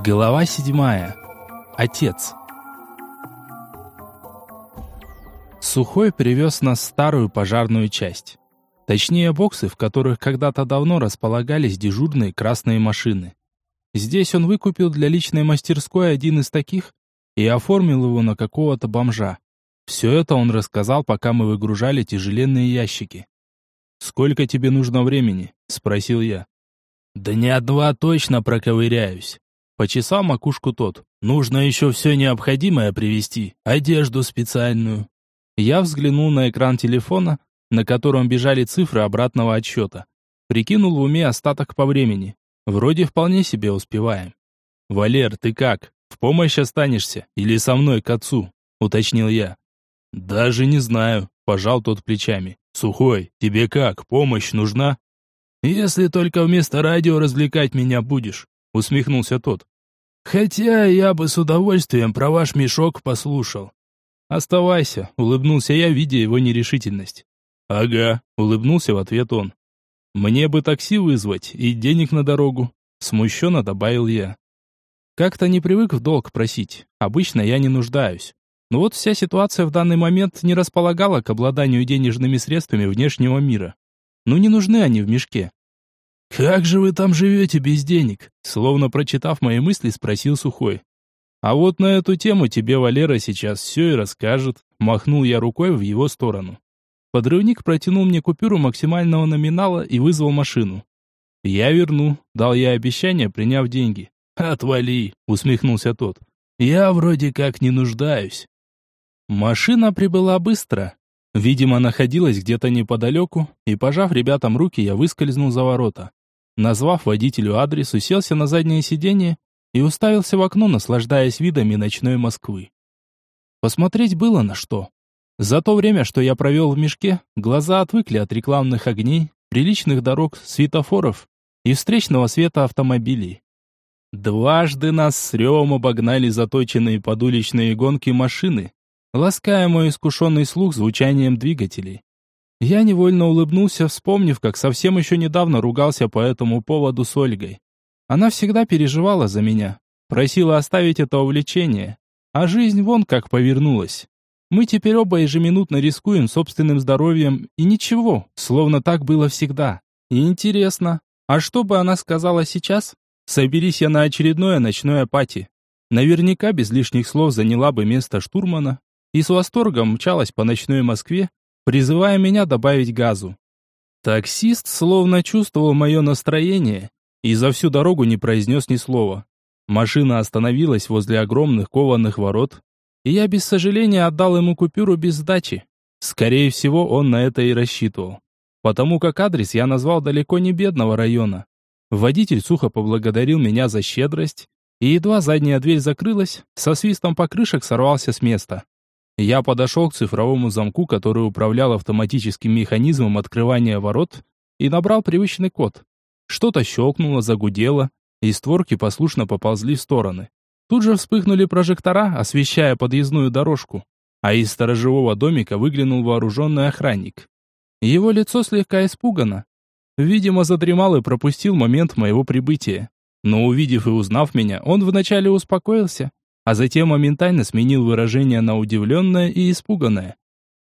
Глава седьмая. Отец. Сухой привез нас в старую пожарную часть. Точнее, боксы, в которых когда-то давно располагались дежурные красные машины. Здесь он выкупил для личной мастерской один из таких и оформил его на какого-то бомжа. Все это он рассказал, пока мы выгружали тяжеленные ящики. «Сколько тебе нужно времени?» – спросил я. «Да не от два точно проковыряюсь». Почесал макушку тот. «Нужно еще все необходимое привезти, одежду специальную». Я взглянул на экран телефона, на котором бежали цифры обратного отсчета. Прикинул в уме остаток по времени. Вроде вполне себе успеваем. «Валер, ты как? В помощь останешься? Или со мной к отцу?» — уточнил я. «Даже не знаю», — пожал тот плечами. «Сухой, тебе как, помощь нужна?» «Если только вместо радио развлекать меня будешь», — усмехнулся тот. «Хотя я бы с удовольствием про ваш мешок послушал». «Оставайся», — улыбнулся я, видя его нерешительность. «Ага», — улыбнулся в ответ он. «Мне бы такси вызвать и денег на дорогу», — смущенно добавил я. Как-то не привык в долг просить, обычно я не нуждаюсь. Но вот вся ситуация в данный момент не располагала к обладанию денежными средствами внешнего мира. Ну не нужны они в мешке. «Как же вы там живете без денег?» Словно прочитав мои мысли, спросил Сухой. «А вот на эту тему тебе Валера сейчас все и расскажет», махнул я рукой в его сторону. Подрывник протянул мне купюру максимального номинала и вызвал машину. «Я верну», — дал я обещание, приняв деньги. «Отвали», — усмехнулся тот. «Я вроде как не нуждаюсь». Машина прибыла быстро. Видимо, находилась где-то неподалеку, и, пожав ребятам руки, я выскользнул за ворота. Назвав водителю адрес, уселся на заднее сиденье и уставился в окно, наслаждаясь видами ночной Москвы. Посмотреть было на что. За то время, что я провел в мешке, глаза отвыкли от рекламных огней, приличных дорог, светофоров и встречного света автомобилей. Дважды нас с ревом обогнали заточенные под уличные гонки машины, лаская мой искушенный слух звучанием двигателей. Я невольно улыбнулся, вспомнив, как совсем еще недавно ругался по этому поводу с Ольгой. Она всегда переживала за меня, просила оставить это увлечение, а жизнь вон как повернулась. Мы теперь оба ежеминутно рискуем собственным здоровьем, и ничего, словно так было всегда. И интересно, а что бы она сказала сейчас? Соберись я на очередное ночное пати. Наверняка без лишних слов заняла бы место штурмана, и с восторгом мчалась по ночной Москве, призывая меня добавить газу. Таксист словно чувствовал мое настроение и за всю дорогу не произнес ни слова. Машина остановилась возле огромных кованых ворот, и я без сожаления отдал ему купюру без сдачи. Скорее всего, он на это и рассчитывал. Потому как адрес я назвал далеко не бедного района. Водитель сухо поблагодарил меня за щедрость, и едва задняя дверь закрылась, со свистом покрышек сорвался с места. Я подошел к цифровому замку, который управлял автоматическим механизмом открывания ворот, и набрал привычный код. Что-то щелкнуло, загудело, и створки послушно поползли в стороны. Тут же вспыхнули прожектора, освещая подъездную дорожку, а из сторожевого домика выглянул вооруженный охранник. Его лицо слегка испугано. Видимо, задремал и пропустил момент моего прибытия. Но увидев и узнав меня, он вначале успокоился, а затем моментально сменил выражение на удивленное и испуганное.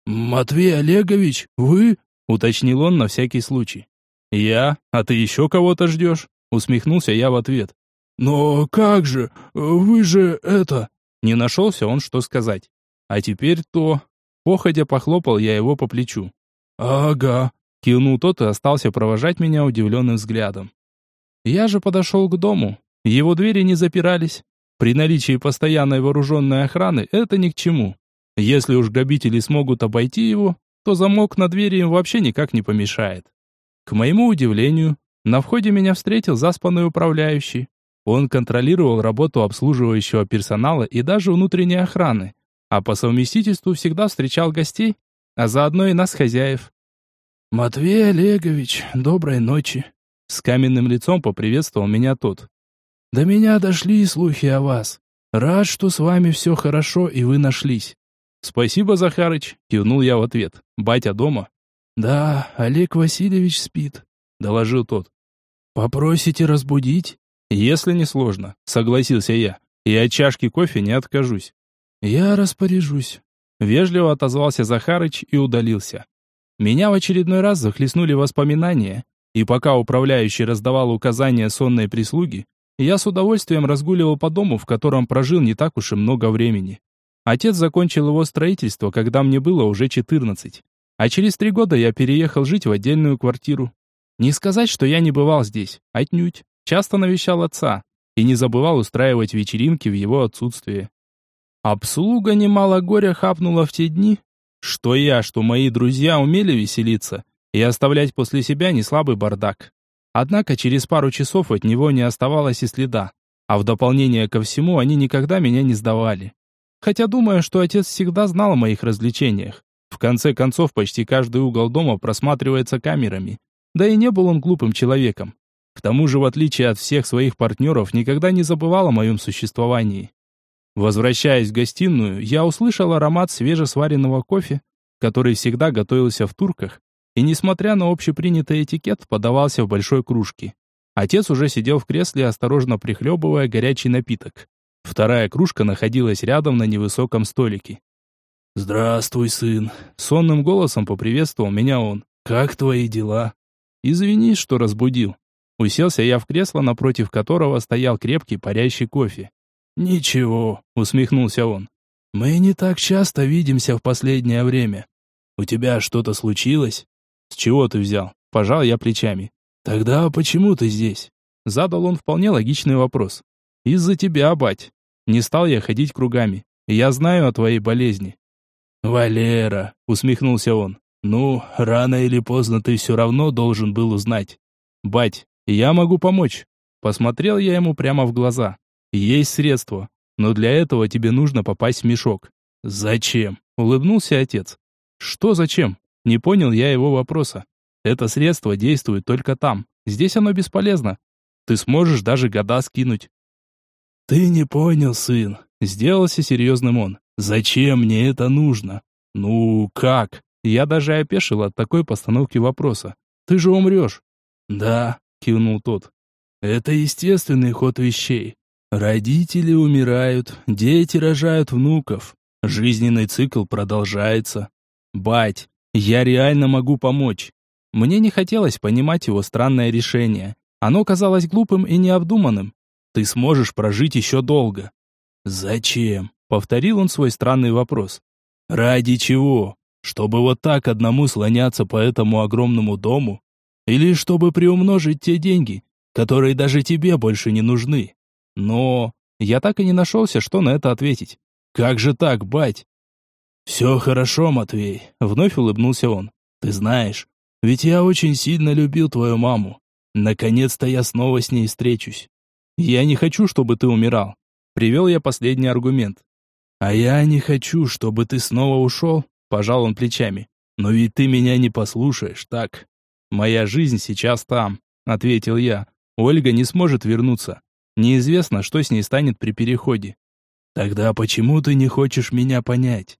«Матвей Олегович, вы?» — уточнил он на всякий случай. «Я? А ты еще кого-то ждешь?» — усмехнулся я в ответ. «Но как же? Вы же это...» Не нашелся он, что сказать. «А теперь то...» Походя похлопал я его по плечу. «Ага», — кивнул тот и остался провожать меня удивленным взглядом. Я же подошел к дому. Его двери не запирались, при наличии постоянной вооруженной охраны это ни к чему. Если уж грабители смогут обойти его, то замок на двери им вообще никак не помешает. К моему удивлению, на входе меня встретил заспанный управляющий. Он контролировал работу обслуживающего персонала и даже внутренней охраны, а по совместительству всегда встречал гостей, а заодно и нас, хозяев. «Матвей Олегович, доброй ночи!» С каменным лицом поприветствовал меня тот. До меня дошли слухи о вас. Рад, что с вами все хорошо и вы нашлись. Спасибо, Захарыч, кивнул я в ответ. Батя дома? Да, Олег Васильевич спит, доложил тот. Попросите разбудить? Если не сложно, согласился я. И от чашки кофе не откажусь. Я распоряжусь. Вежливо отозвался Захарыч и удалился. Меня в очередной раз захлестнули воспоминания, и пока управляющий раздавал указания сонной прислуги, я с удовольствием разгуливал по дому, в котором прожил не так уж и много времени. Отец закончил его строительство, когда мне было уже 14. А через три года я переехал жить в отдельную квартиру. Не сказать, что я не бывал здесь, отнюдь. Часто навещал отца и не забывал устраивать вечеринки в его отсутствие. Обслуга немало горя хапнула в те дни, что я, что мои друзья умели веселиться и оставлять после себя неслабый бардак. Однако через пару часов от него не оставалось и следа, а в дополнение ко всему они никогда меня не сдавали. Хотя думаю, что отец всегда знал о моих развлечениях. В конце концов, почти каждый угол дома просматривается камерами. Да и не был он глупым человеком. К тому же, в отличие от всех своих партнеров, никогда не забывал о моем существовании. Возвращаясь в гостиную, я услышал аромат свежесваренного кофе, который всегда готовился в турках, и, несмотря на общепринятый этикет, подавался в большой кружке. Отец уже сидел в кресле, осторожно прихлебывая горячий напиток. Вторая кружка находилась рядом на невысоком столике. «Здравствуй, сын!» Сонным голосом поприветствовал меня он. «Как твои дела?» «Извини, что разбудил». Уселся я в кресло, напротив которого стоял крепкий парящий кофе. «Ничего», — усмехнулся он. «Мы не так часто видимся в последнее время. У тебя что-то случилось?» «С чего ты взял?» Пожал я плечами. «Тогда почему ты здесь?» Задал он вполне логичный вопрос. «Из-за тебя, бать. Не стал я ходить кругами. Я знаю о твоей болезни. «Валера», — усмехнулся он, — «ну, рано или поздно ты все равно должен был узнать». «Бать, я могу помочь». Посмотрел я ему прямо в глаза. «Есть средства, но для этого тебе нужно попасть в мешок». «Зачем?» — улыбнулся отец. «Что зачем?» Не понял я его вопроса. «Это средство действует только там. Здесь оно бесполезно. Ты сможешь даже года скинуть». «Ты не понял, сын», — сделался серьезным он. Зачем мне это нужно? Ну, как? Я даже опешил от такой постановки вопроса. Ты же умрешь. Да, кивнул тот. Это естественный ход вещей. Родители умирают, дети рожают внуков. Жизненный цикл продолжается. Бать, я реально могу помочь. Мне не хотелось понимать его странное решение. Оно казалось глупым и необдуманным. Ты сможешь прожить еще долго. Зачем? Повторил он свой странный вопрос. «Ради чего? Чтобы вот так одному слоняться по этому огромному дому? Или чтобы приумножить те деньги, которые даже тебе больше не нужны? Но я так и не нашелся, что на это ответить. Как же так, бать?» «Все хорошо, Матвей», — вновь улыбнулся он. «Ты знаешь, ведь я очень сильно любил твою маму. Наконец-то я снова с ней встречусь. Я не хочу, чтобы ты умирал. Привел я последний аргумент. «А я не хочу, чтобы ты снова ушел», — пожал он плечами. «Но ведь ты меня не послушаешь, так?» «Моя жизнь сейчас там», — ответил я. «Ольга не сможет вернуться. Неизвестно, что с ней станет при переходе». «Тогда почему ты не хочешь меня понять?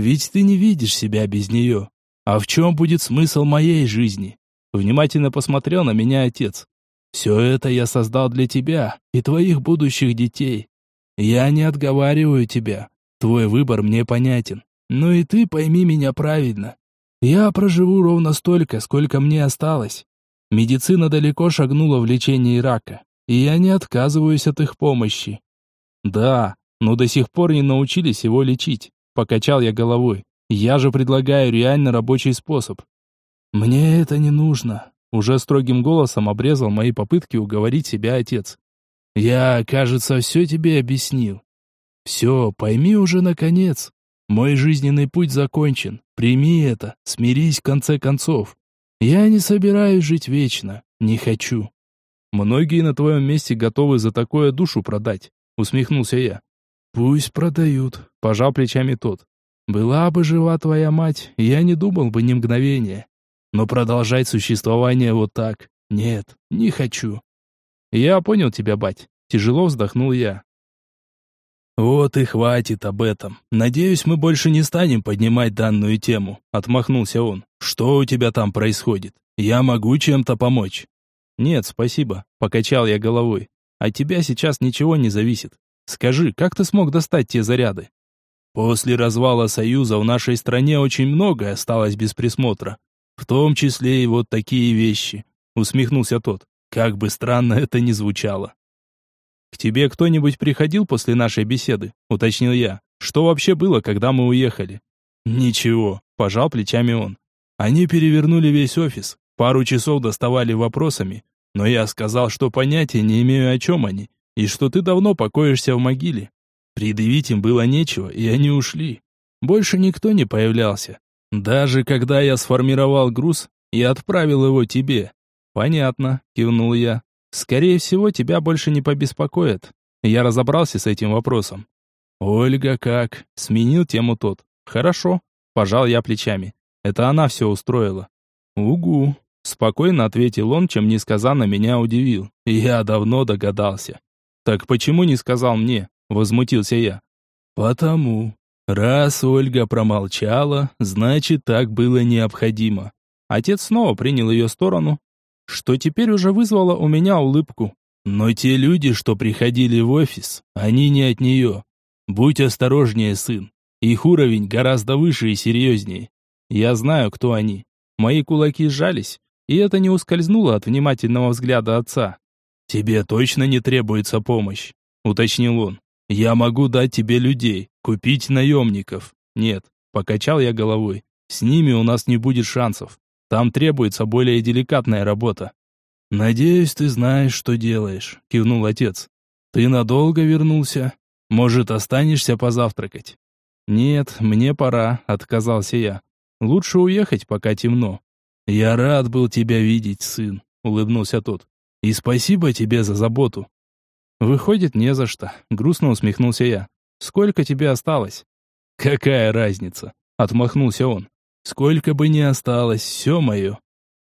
Ведь ты не видишь себя без нее. А в чем будет смысл моей жизни?» Внимательно посмотрел на меня отец. «Все это я создал для тебя и твоих будущих детей. Я не отговариваю тебя, Твой выбор мне понятен. Но и ты пойми меня правильно. Я проживу ровно столько, сколько мне осталось. Медицина далеко шагнула в лечении рака, и я не отказываюсь от их помощи. Да, но до сих пор не научились его лечить. Покачал я головой. Я же предлагаю реально рабочий способ. Мне это не нужно. Уже строгим голосом обрезал мои попытки уговорить себя отец. Я, кажется, все тебе объяснил. Все, пойми уже наконец. Мой жизненный путь закончен. Прими это, смирись в конце концов. Я не собираюсь жить вечно, не хочу. Многие на твоем месте готовы за такое душу продать, усмехнулся я. Пусть продают, пожал плечами тот. Была бы жива твоя мать, я не думал бы ни мгновения. Но продолжать существование вот так, нет, не хочу. Я понял тебя, бать. Тяжело вздохнул я. «Вот и хватит об этом. Надеюсь, мы больше не станем поднимать данную тему», — отмахнулся он. «Что у тебя там происходит? Я могу чем-то помочь?» «Нет, спасибо», — покачал я головой. От тебя сейчас ничего не зависит. Скажи, как ты смог достать те заряды? После развала Союза в нашей стране очень многое осталось без присмотра. В том числе и вот такие вещи. Усмехнулся тот. Как бы странно это ни звучало. «К тебе кто-нибудь приходил после нашей беседы?» — уточнил я. «Что вообще было, когда мы уехали?» «Ничего», — пожал плечами он. «Они перевернули весь офис, пару часов доставали вопросами, но я сказал, что понятия не имею, о чем они, и что ты давно покоишься в могиле. Предъявить им было нечего, и они ушли. Больше никто не появлялся. Даже когда я сформировал груз и отправил его тебе». «Понятно», — кивнул я. Скорее всего, тебя больше не побеспокоит. Я разобрался с этим вопросом. Ольга как? Сменил тему тот. Хорошо. Пожал я плечами. Это она все устроила. Угу. Спокойно ответил он, чем несказанно меня удивил. Я давно догадался. Так почему не сказал мне? Возмутился я. Потому. Раз Ольга промолчала, значит, так было необходимо. Отец снова принял ее сторону, что теперь уже вызвало у меня улыбку. Но те люди, что приходили в офис, они не от нее. Будь осторожнее, сын. Их уровень гораздо выше и серьезнее. Я знаю, кто они. Мои кулаки сжались, и это не ускользнуло от внимательного взгляда отца. «Тебе точно не требуется помощь», — уточнил он. «Я могу дать тебе людей, купить наемников». «Нет», — покачал я головой. «С ними у нас не будет шансов. Там требуется более деликатная работа. Надеюсь, ты знаешь, что делаешь, кивнул отец. Ты надолго вернулся? Может, останешься позавтракать? Нет, мне пора, отказался я. Лучше уехать, пока темно. Я рад был тебя видеть, сын, улыбнулся тот. И спасибо тебе за заботу. Выходит, не за что, грустно усмехнулся я. Сколько тебе осталось? Какая разница? отмахнулся он. Сколько бы ни осталось, все мое.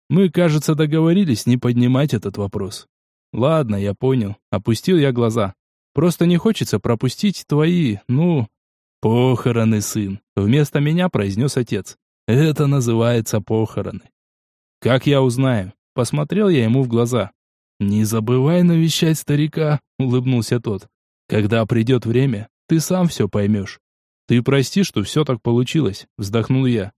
Мы, кажется, договорились не поднимать этот вопрос. Ладно, я понял. Опустил я глаза. Просто не хочется пропустить твои, ну... Похороны, сын. Вместо меня произнес отец. Это называется похороны. Как я узнаю? Посмотрел я ему в глаза. Не забывай навещать старика, улыбнулся тот. Когда придет время, ты сам все поймешь. Ты прости, что все так получилось, вздохнул я.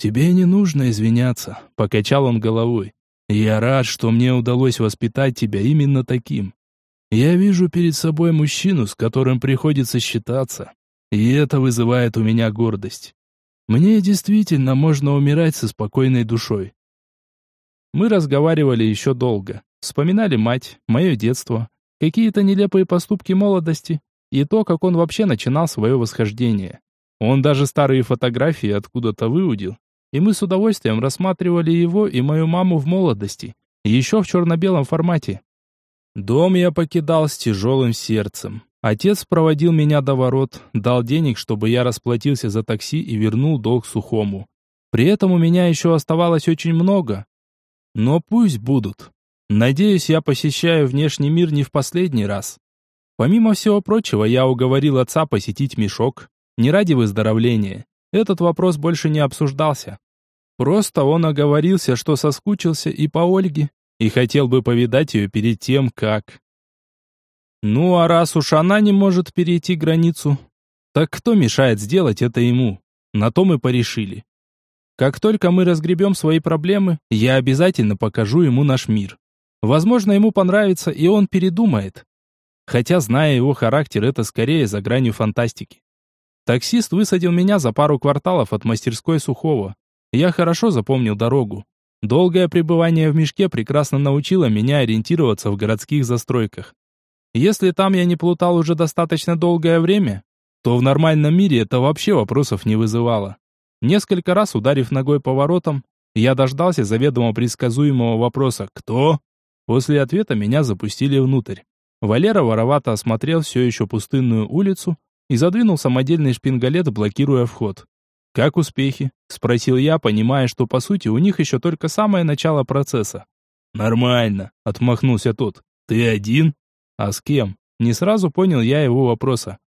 «Тебе не нужно извиняться», — покачал он головой. «Я рад, что мне удалось воспитать тебя именно таким. Я вижу перед собой мужчину, с которым приходится считаться, и это вызывает у меня гордость. Мне действительно можно умирать со спокойной душой». Мы разговаривали еще долго, вспоминали мать, мое детство, какие-то нелепые поступки молодости и то, как он вообще начинал свое восхождение. Он даже старые фотографии откуда-то выудил и мы с удовольствием рассматривали его и мою маму в молодости, еще в черно-белом формате. Дом я покидал с тяжелым сердцем. Отец проводил меня до ворот, дал денег, чтобы я расплатился за такси и вернул долг сухому. При этом у меня еще оставалось очень много. Но пусть будут. Надеюсь, я посещаю внешний мир не в последний раз. Помимо всего прочего, я уговорил отца посетить мешок. Не ради выздоровления. Этот вопрос больше не обсуждался. Просто он оговорился, что соскучился и по Ольге, и хотел бы повидать ее перед тем, как... Ну а раз уж она не может перейти границу, так кто мешает сделать это ему? На то мы порешили. Как только мы разгребем свои проблемы, я обязательно покажу ему наш мир. Возможно, ему понравится, и он передумает. Хотя, зная его характер, это скорее за гранью фантастики. Таксист высадил меня за пару кварталов от мастерской Сухого. Я хорошо запомнил дорогу. Долгое пребывание в мешке прекрасно научило меня ориентироваться в городских застройках. Если там я не плутал уже достаточно долгое время, то в нормальном мире это вообще вопросов не вызывало. Несколько раз ударив ногой по воротам, я дождался заведомо предсказуемого вопроса «Кто?». После ответа меня запустили внутрь. Валера воровато осмотрел все еще пустынную улицу, и задвинул самодельный шпингалет, блокируя вход. «Как успехи?» – спросил я, понимая, что по сути у них еще только самое начало процесса. «Нормально», – отмахнулся тот. «Ты один?» «А с кем?» Не сразу понял я его вопроса.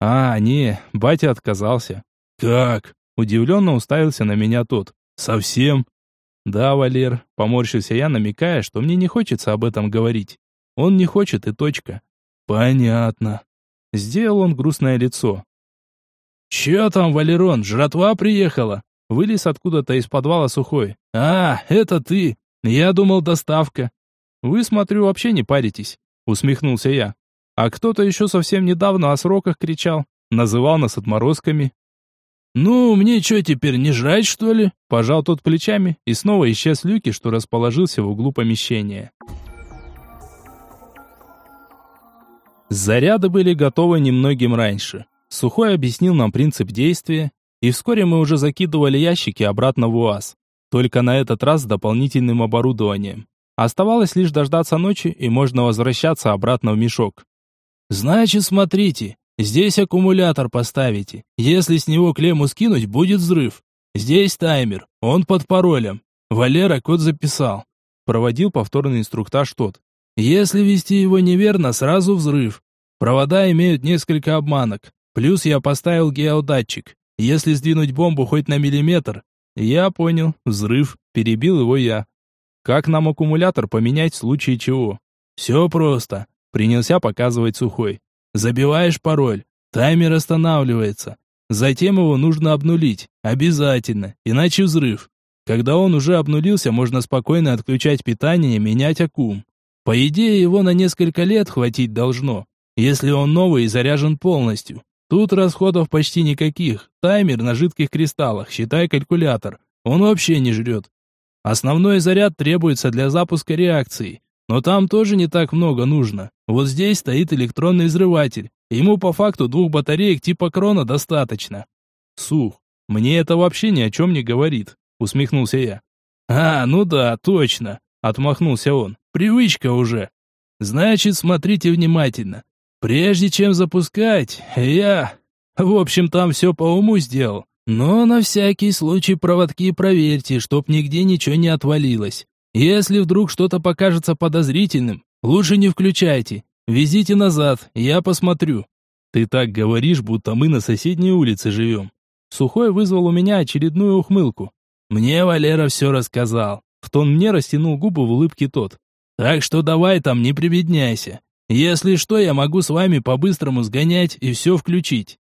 «А, не, батя отказался». «Как?» – удивленно уставился на меня тот. «Совсем?» «Да, Валер», – поморщился я, намекая, что мне не хочется об этом говорить. «Он не хочет и точка. Понятно. Сделал он грустное лицо. «Чё там, Валерон, жратва приехала?» Вылез откуда-то из подвала сухой. «А, это ты! Я думал, доставка!» «Вы, смотрю, вообще не паритесь», усмехнулся я. «А кто-то еще совсем недавно о сроках кричал, называл нас отморозками». «Ну, мне что теперь, не жрать, что ли?» Пожал тот плечами и снова исчез люки, что расположился в углу помещения. Заряды были готовы немногим раньше. Сухой объяснил нам принцип действия, и вскоре мы уже закидывали ящики обратно в УАЗ. Только на этот раз с дополнительным оборудованием. Оставалось лишь дождаться ночи, и можно возвращаться обратно в мешок. «Значит, смотрите, здесь аккумулятор поставите. Если с него клемму скинуть, будет взрыв. Здесь таймер, он под паролем. Валера код записал». Проводил повторный инструктаж тот. «Если вести его неверно, сразу взрыв. Провода имеют несколько обманок. Плюс я поставил геодатчик. Если сдвинуть бомбу хоть на миллиметр... Я понял. Взрыв. Перебил его я. Как нам аккумулятор поменять в случае чего? Все просто. Принялся показывать сухой. Забиваешь пароль. Таймер останавливается. Затем его нужно обнулить. Обязательно. Иначе взрыв. Когда он уже обнулился, можно спокойно отключать питание и менять аккум. По идее, его на несколько лет хватить должно, если он новый и заряжен полностью. Тут расходов почти никаких. Таймер на жидких кристаллах, считай калькулятор. Он вообще не жрет. Основной заряд требуется для запуска реакции. Но там тоже не так много нужно. Вот здесь стоит электронный взрыватель. Ему по факту двух батареек типа крона достаточно. Сух, мне это вообще ни о чем не говорит, усмехнулся я. А, ну да, точно, отмахнулся он. Привычка уже. Значит, смотрите внимательно. Прежде чем запускать, я... В общем, там все по уму сделал. Но на всякий случай проводки проверьте, чтоб нигде ничего не отвалилось. Если вдруг что-то покажется подозрительным, лучше не включайте. Везите назад, я посмотрю. Ты так говоришь, будто мы на соседней улице живем. Сухой вызвал у меня очередную ухмылку. Мне Валера все рассказал. В тон мне растянул губы в улыбке тот. Так что давай там не прибедняйся. Если что, я могу с вами по-быстрому сгонять и все включить».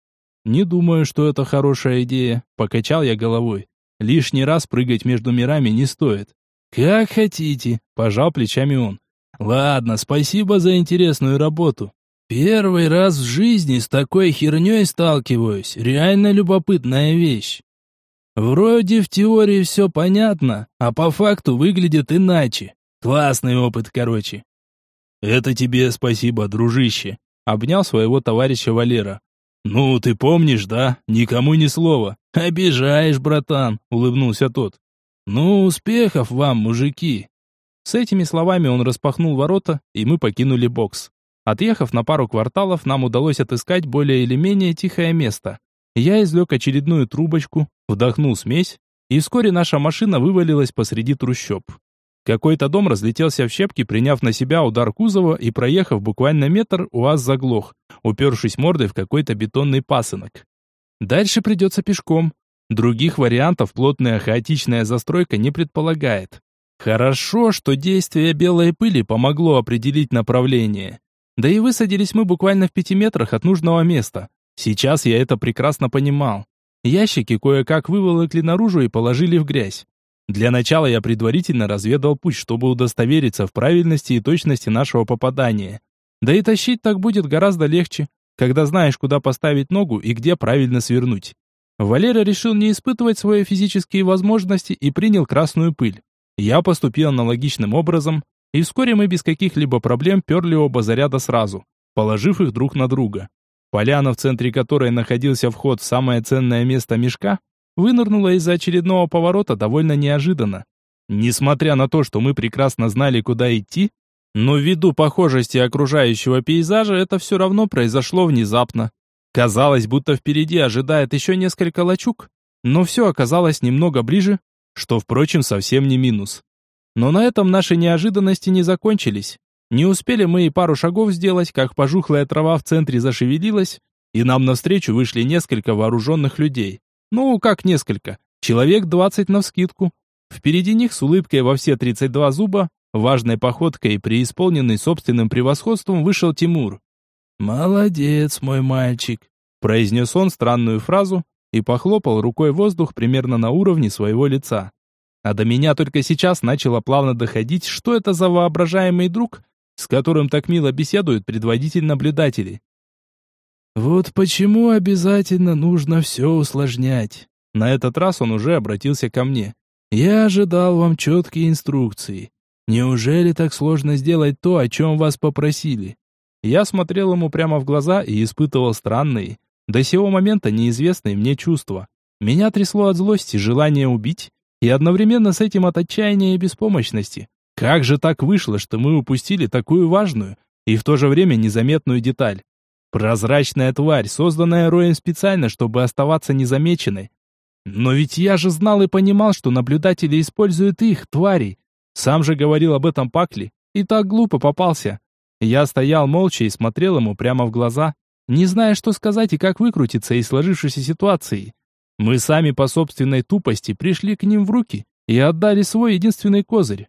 «Не думаю, что это хорошая идея», — покачал я головой. «Лишний раз прыгать между мирами не стоит». «Как хотите», — пожал плечами он. «Ладно, спасибо за интересную работу. Первый раз в жизни с такой херней сталкиваюсь. Реально любопытная вещь. Вроде в теории все понятно, а по факту выглядит иначе. Классный опыт, короче. «Это тебе спасибо, дружище», — обнял своего товарища Валера. «Ну, ты помнишь, да? Никому ни слова». «Обижаешь, братан», — улыбнулся тот. «Ну, успехов вам, мужики». С этими словами он распахнул ворота, и мы покинули бокс. Отъехав на пару кварталов, нам удалось отыскать более или менее тихое место. Я извлек очередную трубочку, вдохнул смесь, и вскоре наша машина вывалилась посреди трущоб. Какой-то дом разлетелся в щепки, приняв на себя удар кузова и проехав буквально метр, УАЗ заглох, упершись мордой в какой-то бетонный пасынок. Дальше придется пешком. Других вариантов плотная хаотичная застройка не предполагает. Хорошо, что действие белой пыли помогло определить направление. Да и высадились мы буквально в пяти метрах от нужного места. Сейчас я это прекрасно понимал. Ящики кое-как выволокли наружу и положили в грязь. Для начала я предварительно разведал путь, чтобы удостовериться в правильности и точности нашего попадания. Да и тащить так будет гораздо легче, когда знаешь, куда поставить ногу и где правильно свернуть. Валера решил не испытывать свои физические возможности и принял красную пыль. Я поступил аналогичным образом, и вскоре мы без каких-либо проблем перли оба заряда сразу, положив их друг на друга. Поляна, в центре которой находился вход в самое ценное место мешка, вынырнула из-за очередного поворота довольно неожиданно. Несмотря на то, что мы прекрасно знали, куда идти, но ввиду похожести окружающего пейзажа это все равно произошло внезапно. Казалось, будто впереди ожидает еще несколько лачуг, но все оказалось немного ближе, что, впрочем, совсем не минус. Но на этом наши неожиданности не закончились. Не успели мы и пару шагов сделать, как пожухлая трава в центре зашевелилась, и нам навстречу вышли несколько вооруженных людей. Ну, как несколько. Человек двадцать навскидку. Впереди них с улыбкой во все тридцать два зуба, важной походкой и преисполненный собственным превосходством вышел Тимур. «Молодец, мой мальчик», — произнес он странную фразу и похлопал рукой воздух примерно на уровне своего лица. А до меня только сейчас начало плавно доходить, что это за воображаемый друг, с которым так мило беседует предводитель наблюдателей. «Вот почему обязательно нужно все усложнять?» На этот раз он уже обратился ко мне. «Я ожидал вам четкие инструкции. Неужели так сложно сделать то, о чем вас попросили?» Я смотрел ему прямо в глаза и испытывал странные, до сего момента неизвестные мне чувства. Меня трясло от злости, желания убить, и одновременно с этим от отчаяния и беспомощности. Как же так вышло, что мы упустили такую важную и в то же время незаметную деталь? Прозрачная тварь, созданная Роем специально, чтобы оставаться незамеченной. Но ведь я же знал и понимал, что наблюдатели используют их, тварей. Сам же говорил об этом Пакли, и так глупо попался. Я стоял молча и смотрел ему прямо в глаза, не зная, что сказать и как выкрутиться из сложившейся ситуации. Мы сами по собственной тупости пришли к ним в руки и отдали свой единственный козырь.